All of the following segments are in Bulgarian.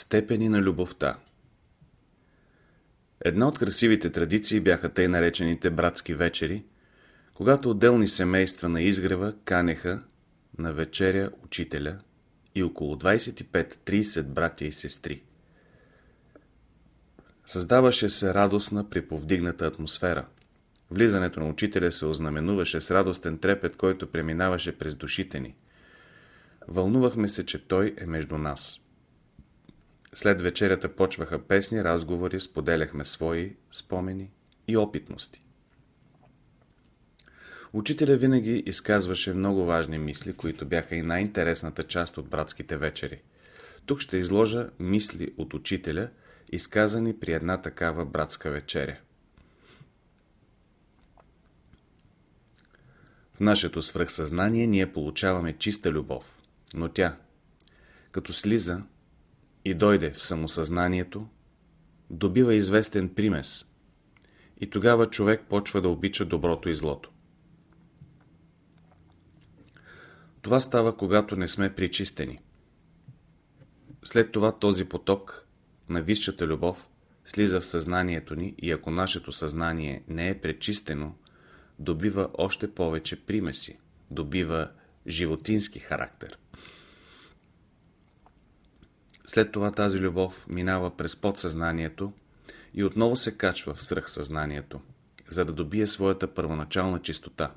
Степени на любовта Една от красивите традиции бяха тъй наречените братски вечери, когато отделни семейства на изгрева канеха на вечеря учителя и около 25-30 братя и сестри. Създаваше се радостна приповдигната атмосфера. Влизането на учителя се ознаменуваше с радостен трепет, който преминаваше през душите ни. Вълнувахме се, че той е между нас. След вечерята почваха песни, разговори, споделяхме свои спомени и опитности. Учителя винаги изказваше много важни мисли, които бяха и най-интересната част от братските вечери. Тук ще изложа мисли от учителя, изказани при една такава братска вечеря. В нашето свръхсъзнание ние получаваме чиста любов, но тя, като слиза и дойде в самосъзнанието, добива известен примес и тогава човек почва да обича доброто и злото. Това става, когато не сме причистени. След това този поток на висшата любов слиза в съзнанието ни и ако нашето съзнание не е пречистено, добива още повече примеси, добива животински характер. След това тази любов минава през подсъзнанието и отново се качва в свръхсъзнанието, за да добие своята първоначална чистота.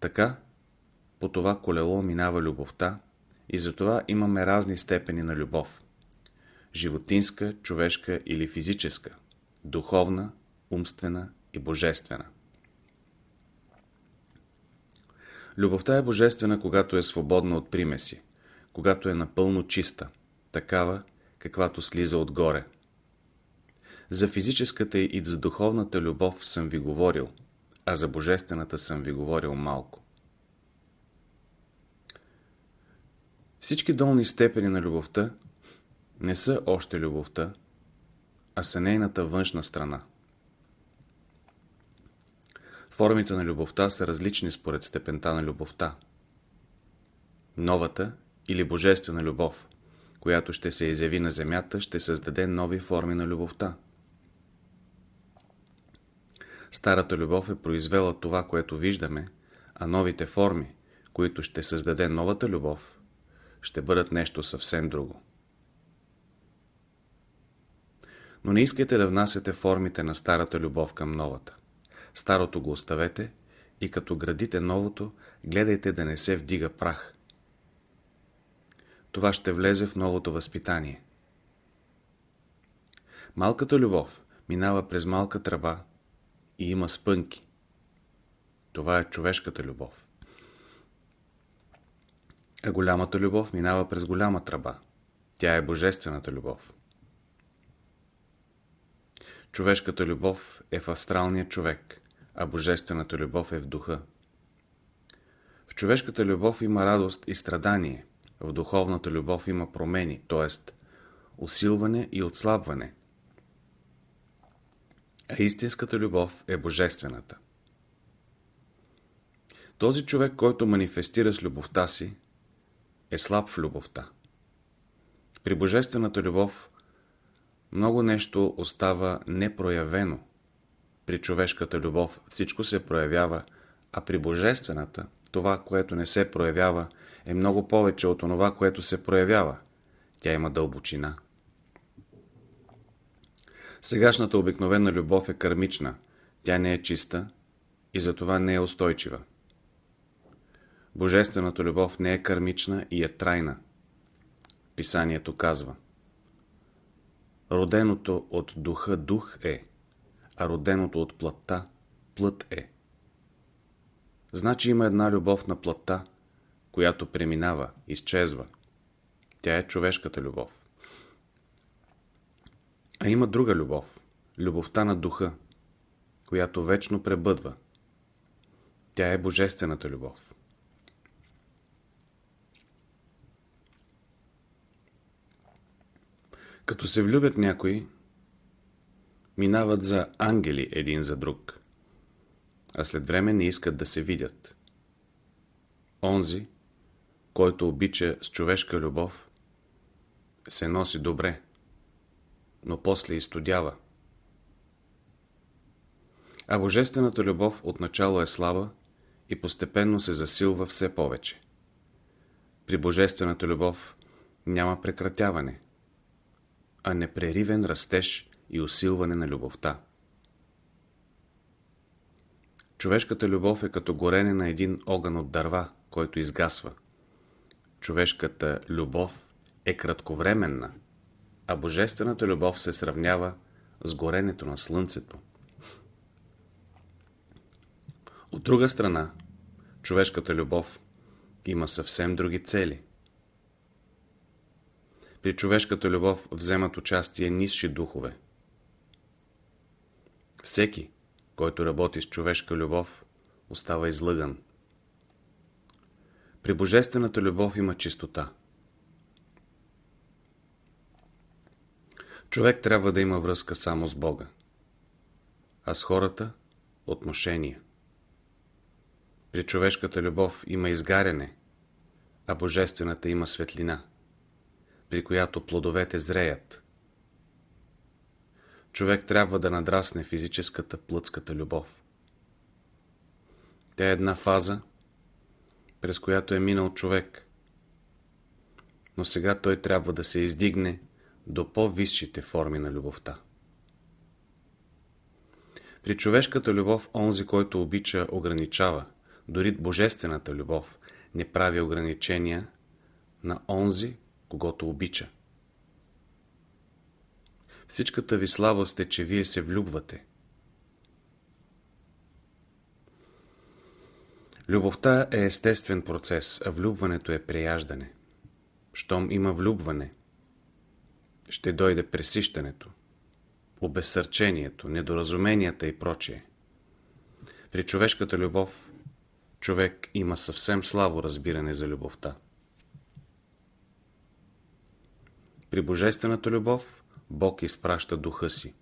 Така, по това колело минава любовта и затова имаме разни степени на любов. Животинска, човешка или физическа, духовна, умствена и божествена. Любовта е божествена, когато е свободна от примеси, когато е напълно чиста, такава, каквато слиза отгоре. За физическата и за духовната любов съм ви говорил, а за божествената съм ви говорил малко. Всички долни степени на любовта не са още любовта, а са нейната външна страна. Формите на любовта са различни според степента на любовта. Новата или божествена любов, която ще се изяви на земята, ще създаде нови форми на любовта. Старата любов е произвела това, което виждаме, а новите форми, които ще създаде новата любов, ще бъдат нещо съвсем друго. Но не искайте да внасяте формите на старата любов към новата. Старото го оставете и като градите новото, гледайте да не се вдига прах. Това ще влезе в новото възпитание. Малката любов минава през малка тръба и има спънки. Това е човешката любов. А голямата любов минава през голяма тръба. Тя е божествената любов. Човешката любов е в астралния човек, а божествената любов е в духа. В човешката любов има радост и страдание, в духовната любов има промени, т.е. усилване и отслабване. А истинската любов е божествената. Този човек, който манифестира с любовта си, е слаб в любовта. При божествената любов много нещо остава непроявено. При човешката любов всичко се проявява, а при божествената, това, което не се проявява, е много повече от това, което се проявява. Тя има дълбочина. Сегашната обикновена любов е кармична. Тя не е чиста и затова не е устойчива. Божествената любов не е кармична и е трайна. Писанието казва Роденото от духа дух е, а роденото от плътта плът е. Значи има една любов на плътта, която преминава, изчезва. Тя е човешката любов. А има друга любов, любовта на духа, която вечно пребъдва. Тя е божествената любов. Като се влюбят някои, минават за ангели един за друг, а след време не искат да се видят. Онзи, който обича с човешка любов, се носи добре, но после изтодява. А божествената любов отначало е слаба и постепенно се засилва все повече. При божествената любов няма прекратяване, а непреривен растеж и усилване на любовта. Човешката любов е като горене на един огън от дърва, който изгасва. Човешката любов е кратковременна, а божествената любов се сравнява с горенето на слънцето. От друга страна, човешката любов има съвсем други цели. При човешката любов вземат участие нисши духове. Всеки, който работи с човешка любов, остава излъган. При божествената любов има чистота. Човек трябва да има връзка само с Бога, а с хората – отношения. При човешката любов има изгаряне, а божествената има светлина, при която плодовете зреят. Човек трябва да надрасне физическата плътската любов. Тя е една фаза, през която е минал човек, но сега той трябва да се издигне до по-висшите форми на любовта. При човешката любов онзи, който обича, ограничава – дори божествената любов не прави ограничения на онзи, когато обича. Всичката ви слабост е, че вие се влюбвате. Любовта е естествен процес, а влюбването е прияждане. Щом има влюбване, ще дойде пресищането, обесърчението, недоразуменията и прочее. При човешката любов човек има съвсем слабо разбиране за любовта. При божествената любов Бог изпраща духа си.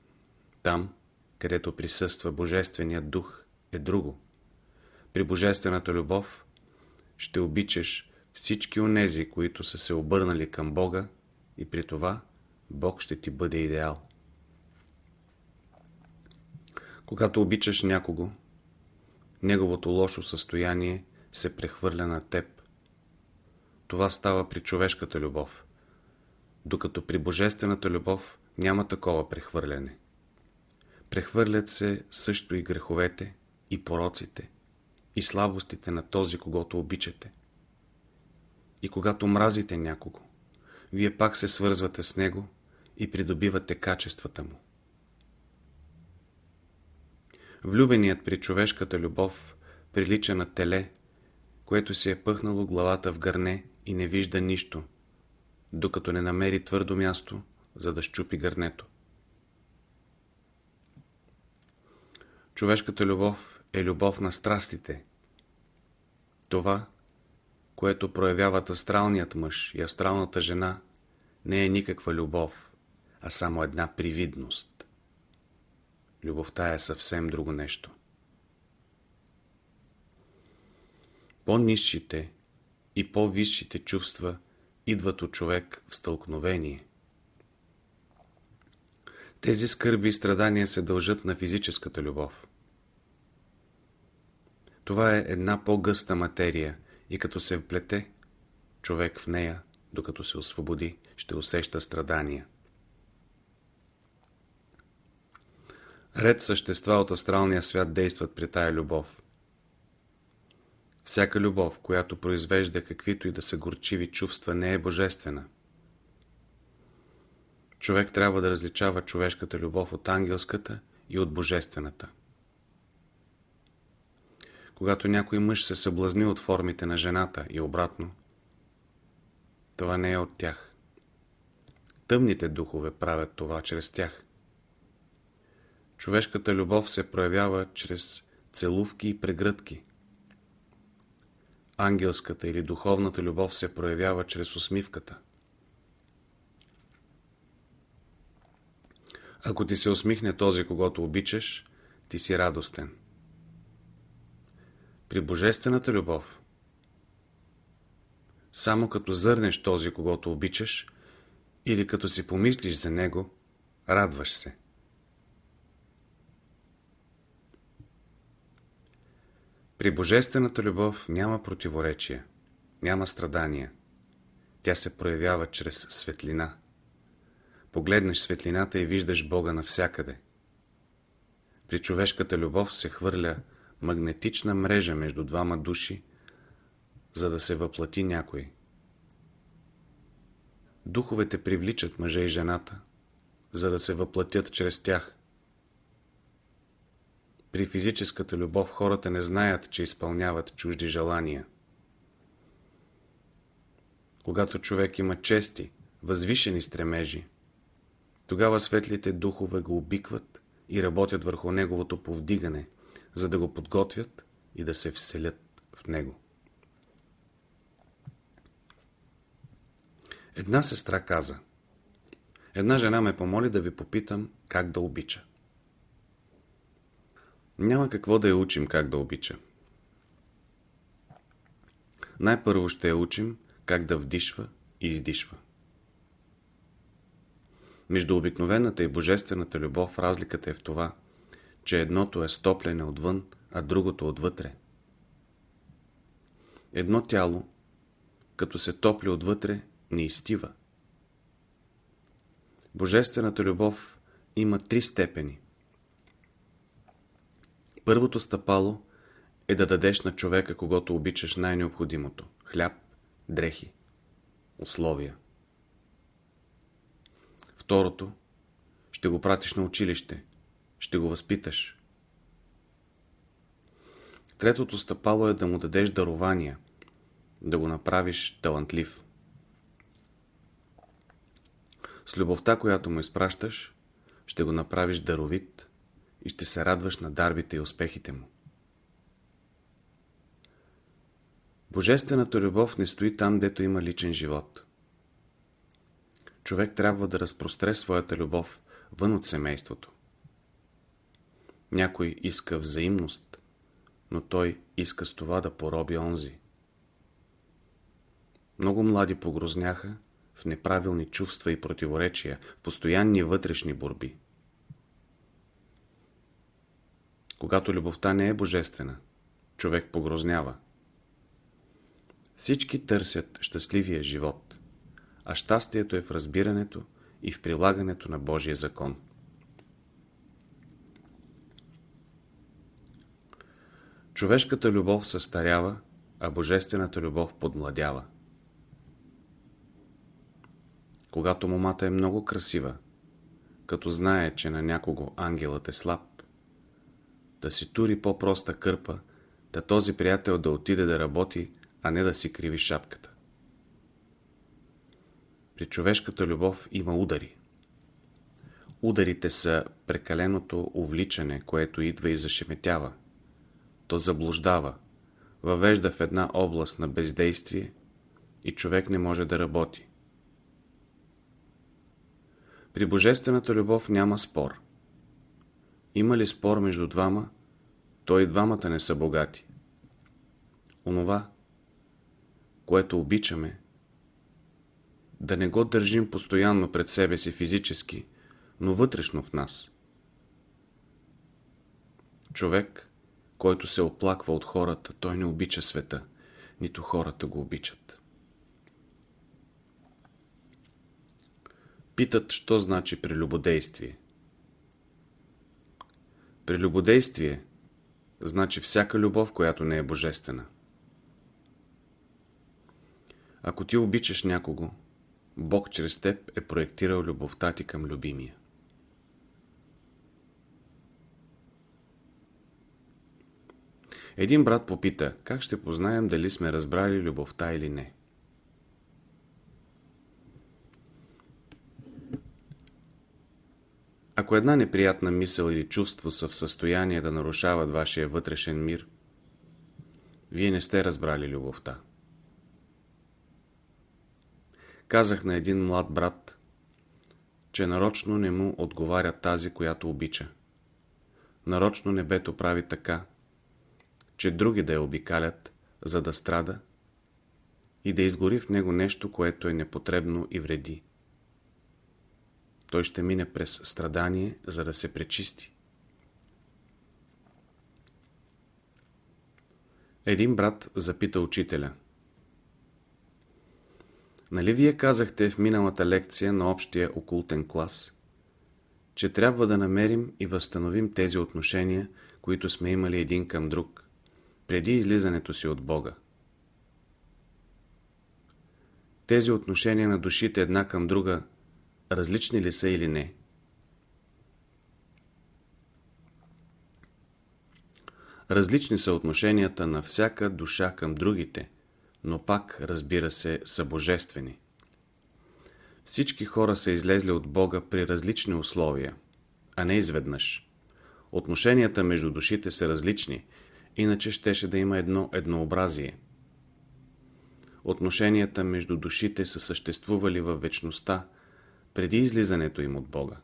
Там, където присъства Божественият дух, е друго. При божествената любов ще обичаш всички онези, които са се обърнали към Бога и при това Бог ще ти бъде идеал. Когато обичаш някого, неговото лошо състояние се прехвърля на теб. Това става при човешката любов, докато при божествената любов няма такова прехвърляне. Прехвърлят се също и греховете, и пороците, и слабостите на този, когато обичате. И когато мразите някого, вие пак се свързвате с него и придобивате качествата му. Влюбеният при човешката любов прилича на теле, което си е пъхнало главата в гърне и не вижда нищо, докато не намери твърдо място, за да щупи гърнето. Човешката любов е любов на страстите. Това, което проявяват астралният мъж и астралната жена, не е никаква любов, а само една привидност. Любовта е съвсем друго нещо. По-низшите и по-висшите чувства идват от човек в стълкновение. Тези скърби и страдания се дължат на физическата любов. Това е една по-гъста материя и като се вплете, човек в нея, докато се освободи, ще усеща страдания. Ред същества от астралния свят действат при тая любов. Всяка любов, която произвежда каквито и да са горчиви чувства, не е божествена. Човек трябва да различава човешката любов от ангелската и от божествената. Когато някой мъж се съблазни от формите на жената и обратно, това не е от тях. Тъмните духове правят това чрез тях. Човешката любов се проявява чрез целувки и прегръдки. Ангелската или духовната любов се проявява чрез усмивката. Ако ти се усмихне този, когато обичаш, ти си радостен. При божествената любов, само като зърнеш този, когато обичаш, или като си помислиш за него, радваш се. При божествената любов няма противоречия, няма страдания. Тя се проявява чрез светлина. Погледнеш светлината и виждаш Бога навсякъде. При човешката любов се хвърля магнетична мрежа между двама души, за да се въплати някой. Духовете привличат мъжа и жената, за да се въплатят чрез тях. При физическата любов хората не знаят, че изпълняват чужди желания. Когато човек има чести, възвишени стремежи, тогава светлите духове го обикват и работят върху неговото повдигане, за да го подготвят и да се вселят в него. Една сестра каза Една жена ме помоли да ви попитам как да обича. Няма какво да я учим как да обича. Най-първо ще я учим как да вдишва и издишва. Между обикновената и божествената любов разликата е в това, че едното е стоплене отвън, а другото отвътре. Едно тяло, като се топли отвътре, не изтива. Божествената любов има три степени. Първото стъпало е да дадеш на човека, когато обичаш най-необходимото – хляб, дрехи, условия. Второто – ще го пратиш на училище, ще го възпиташ. Третото стъпало е да му дадеш дарования, да го направиш талантлив. С любовта, която му изпращаш, ще го направиш даровит и ще се радваш на дарбите и успехите му. Божествената любов не стои там, дето има личен живот. Човек трябва да разпростре своята любов вън от семейството. Някой иска взаимност, но той иска с това да пороби онзи. Много млади погрозняха в неправилни чувства и противоречия, в постоянни вътрешни борби. Когато любовта не е божествена, човек погрознява. Всички търсят щастливия живот, а щастието е в разбирането и в прилагането на Божия закон. Човешката любов състарява, а божествената любов подмладява. Когато момата е много красива, като знае, че на някого ангелът е слаб, да си тури по-проста кърпа, да този приятел да отиде да работи, а не да си криви шапката. При човешката любов има удари. Ударите са прекаленото увличане, което идва и зашеметява. То заблуждава, въвежда в една област на бездействие и човек не може да работи. При божествената любов няма спор. Има ли спор между двама, то и двамата не са богати. Онова, което обичаме, да не го държим постоянно пред себе си физически, но вътрешно в нас. Човек, който се оплаква от хората, той не обича света, нито хората го обичат. Питат, що значи прелюбодействие. Прелюбодействие значи всяка любов, която не е божествена. Ако ти обичаш някого, Бог чрез теб е проектирал любовта ти към любимия. Един брат попита, как ще познаем дали сме разбрали любовта или не. Ако една неприятна мисъл или чувство са в състояние да нарушават вашия вътрешен мир, вие не сте разбрали любовта. Казах на един млад брат, че нарочно не му отговаря тази, която обича. Нарочно небето прави така, че други да я обикалят, за да страда и да изгори в него нещо, което е непотребно и вреди. той ще мине през страдание, за да се пречисти. Един брат запита учителя. Нали вие казахте в миналата лекция на общия окултен клас, че трябва да намерим и възстановим тези отношения, които сме имали един към друг, преди излизането си от Бога. Тези отношения на душите една към друга различни ли са или не? Различни са отношенията на всяка душа към другите, но пак, разбира се, са божествени. Всички хора са излезли от Бога при различни условия, а не изведнъж. Отношенията между душите са различни, иначе щеше да има едно еднообразие. Отношенията между душите са съществували във вечността, преди излизането им от Бога.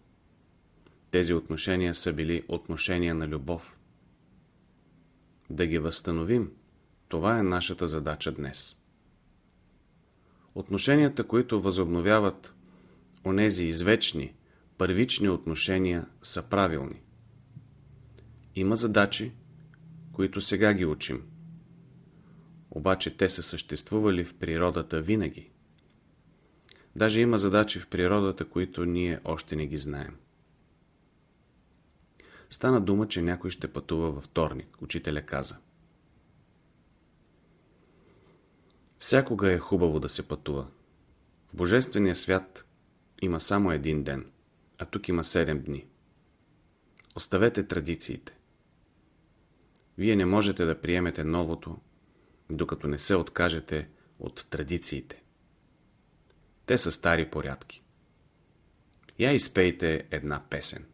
Тези отношения са били отношения на любов. Да ги възстановим, това е нашата задача днес. Отношенията, които възобновяват онези извечни, първични отношения, са правилни. Има задачи, които сега ги учим. Обаче те са съществували в природата винаги. Даже има задачи в природата, които ние още не ги знаем. Стана дума, че някой ще пътува във вторник. Учителя каза. Всякога е хубаво да се пътува. В Божествения свят има само един ден, а тук има седем дни. Оставете традициите. Вие не можете да приемете новото, докато не се откажете от традициите. Те са стари порядки. Я изпейте една песен.